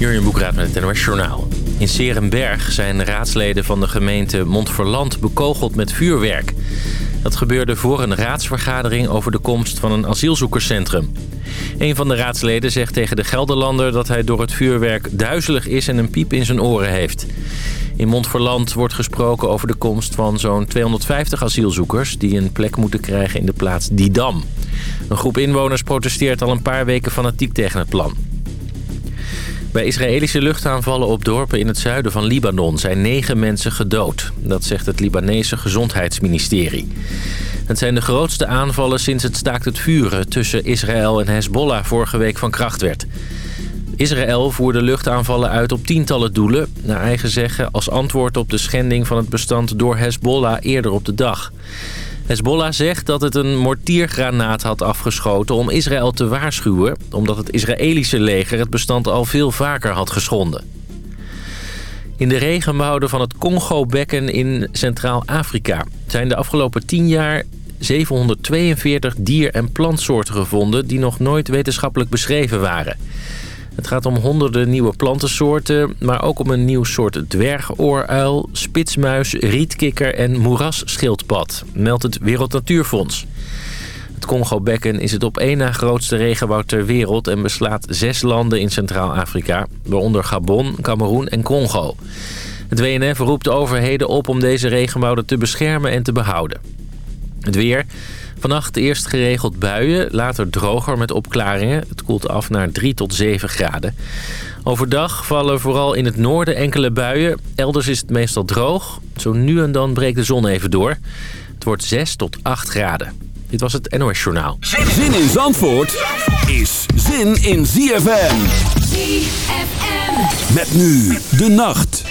Jurjen Boekraat met het NOS. In Serenberg zijn raadsleden van de gemeente Montferland bekogeld met vuurwerk. Dat gebeurde voor een raadsvergadering over de komst van een asielzoekerscentrum. Een van de raadsleden zegt tegen de Gelderlander dat hij door het vuurwerk duizelig is en een piep in zijn oren heeft. In Montferland wordt gesproken over de komst van zo'n 250 asielzoekers... die een plek moeten krijgen in de plaats Didam. Een groep inwoners protesteert al een paar weken fanatiek tegen het plan. Bij Israëlische luchtaanvallen op dorpen in het zuiden van Libanon zijn negen mensen gedood. Dat zegt het Libanese gezondheidsministerie. Het zijn de grootste aanvallen sinds het staakt het vuren tussen Israël en Hezbollah vorige week van kracht werd. Israël voerde luchtaanvallen uit op tientallen doelen... naar eigen zeggen als antwoord op de schending van het bestand door Hezbollah eerder op de dag. Hezbollah zegt dat het een mortiergranaat had afgeschoten om Israël te waarschuwen... omdat het Israëlische leger het bestand al veel vaker had geschonden. In de regenwouden van het Congo-bekken in Centraal-Afrika... zijn de afgelopen 10 jaar 742 dier- en plantsoorten gevonden... die nog nooit wetenschappelijk beschreven waren... Het gaat om honderden nieuwe plantensoorten, maar ook om een nieuw soort dwergooruil, spitsmuis, rietkikker en moerasschildpad, meldt het Wereld Natuurfonds. Het Congo-bekken is het op één na grootste regenwoud ter wereld en beslaat zes landen in Centraal-Afrika, waaronder Gabon, Cameroen en Congo. Het WNF roept de overheden op om deze regenwouden te beschermen en te behouden. Het weer... Vannacht eerst geregeld buien, later droger met opklaringen. Het koelt af naar 3 tot 7 graden. Overdag vallen vooral in het noorden enkele buien. Elders is het meestal droog. Zo nu en dan breekt de zon even door. Het wordt 6 tot 8 graden. Dit was het NOS Journaal. Zin in Zandvoort is zin in ZFM. ZFM. Met nu de nacht.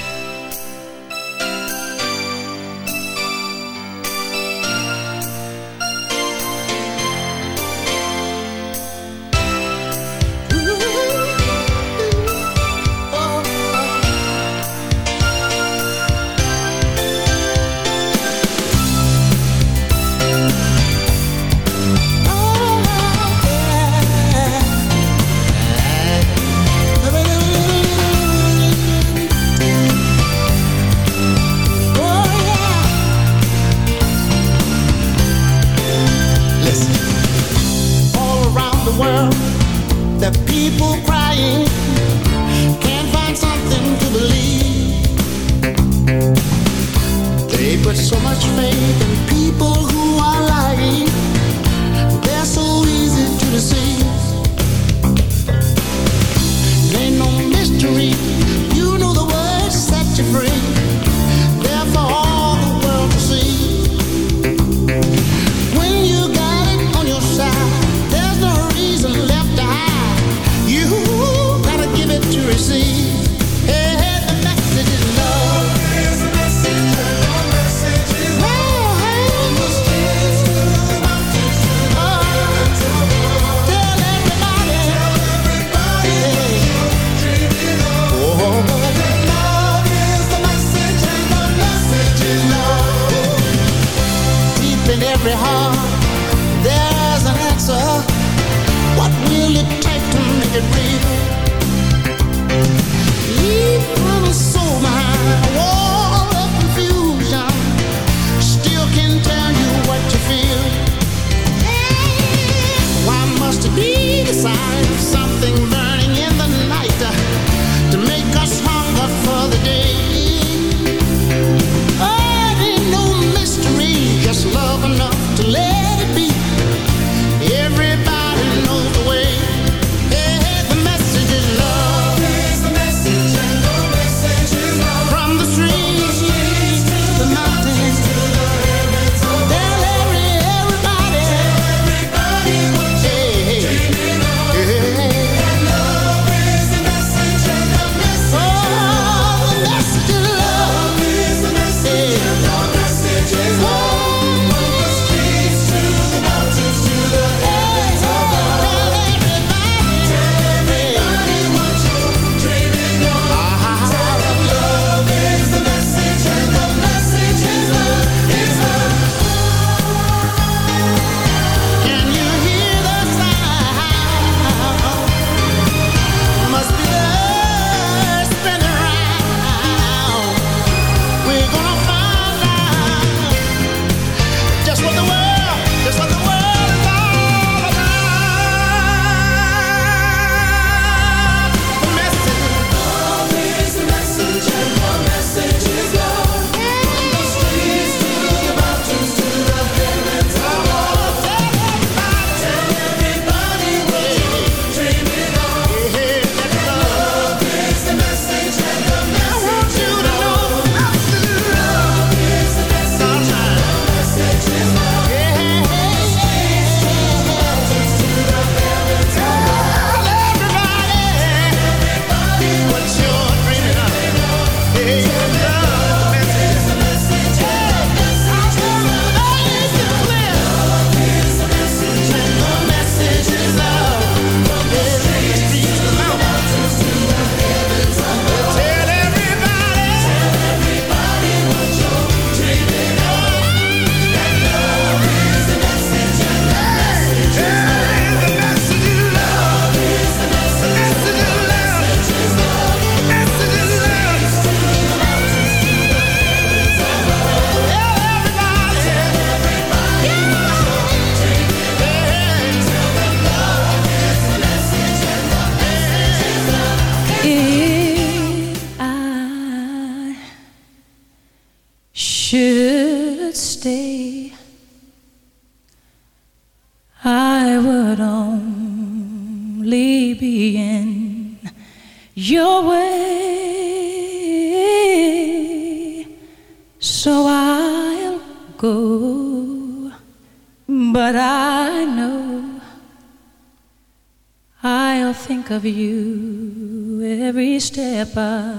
Of you every step of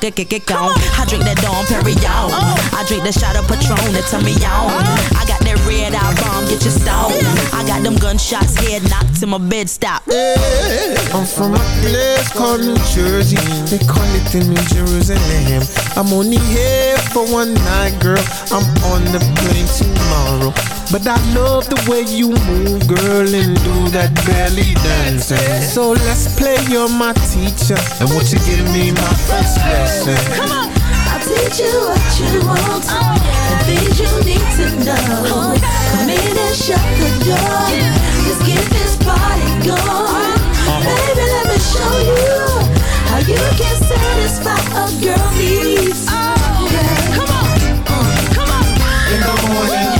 gonka, gonka, gonka, gonka. I drink that Dom Perignon. I drink the shot of Patron that turn me on. I got that red eye bomb, get you stoned. I got them gunshots, head knocked till my bed stop. I'm from a place called New Jersey. They call it the New Jerusalem. I'm only here for one night, girl. I'm on the plane tomorrow. But I love the way you move, girl, and do that belly dancing. So let's play, you're my teacher. And won't you give me my first lesson? Come on! I'll teach you what you want The things you need to know Come in and shut the door Let's get this party going Baby, let me show you How you can satisfy a girl needs oh, Come on, come on In the morning,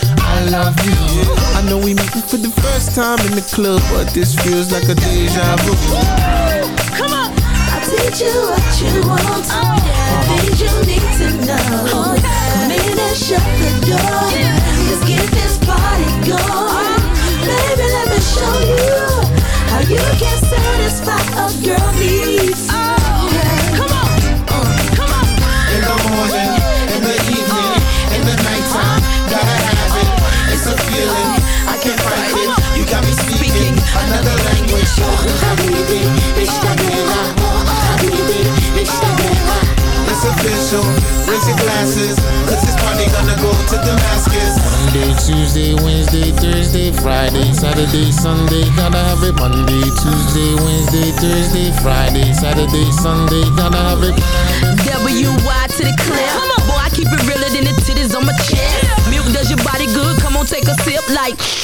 I love you. I know we meeting for the first time in the club, but this feels like a deja vu. Come on. I'll teach you what you want The things you need to know Come in and shut the door Let's get this party going Baby, let me show you How you can satisfy a girl needs Come it's official, raise your glasses, cause this party gonna go to Damascus. Monday, Tuesday, Wednesday, Thursday, Friday, Saturday, Sunday, gotta have it. Monday, Tuesday, Wednesday, Thursday, Friday, Saturday, Sunday, gotta have it. W-Y to the clear. Come on, boy, I keep it the titties on my chest. Milk does your body good. Come on, take a sip like.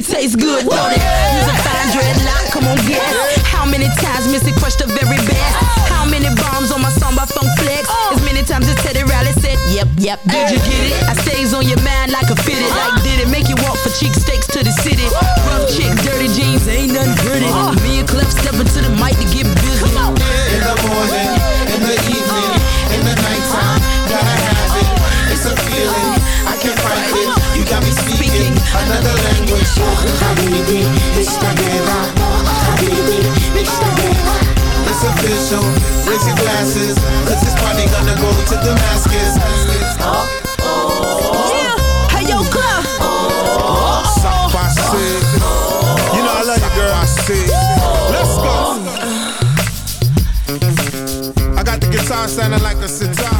It tastes good, don't it? Use a fine dreadlock, come on, guess. How many times Missy crushed the very best? How many bombs on my song by Funk Flex? Oh. As many times as Teddy Riley said, Yep, yep, did you get it? I stays on your mind like a fitted. Like, did it make you walk for cheek steaks to the city? Official, raise your glasses, party gonna go to Damascus. Yeah, hey yo, by Sid. You know I love you, girl. I. Let's go. I got the guitar sounding like a sitar.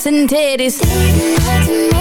ass and titties.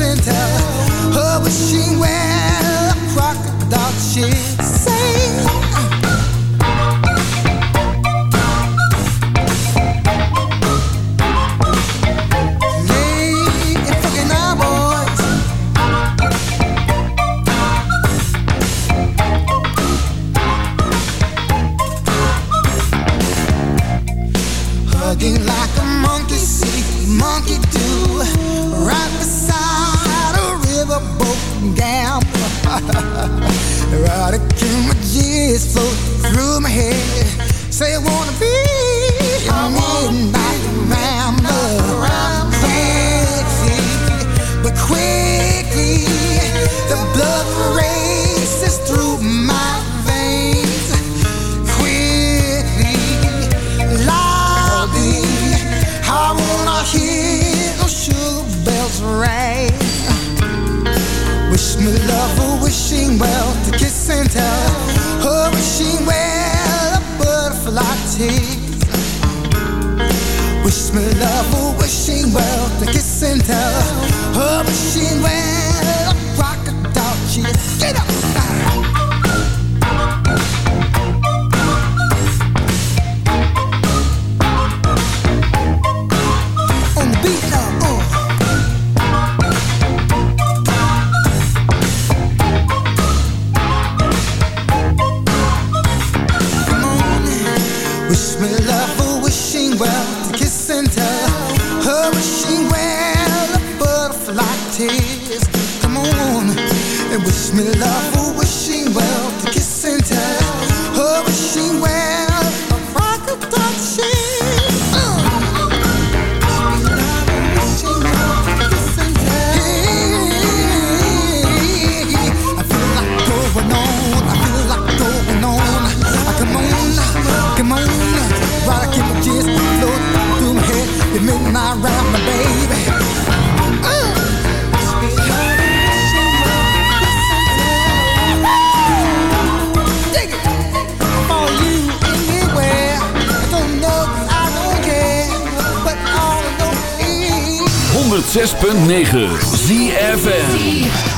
Well wish me love 106.9 ZFN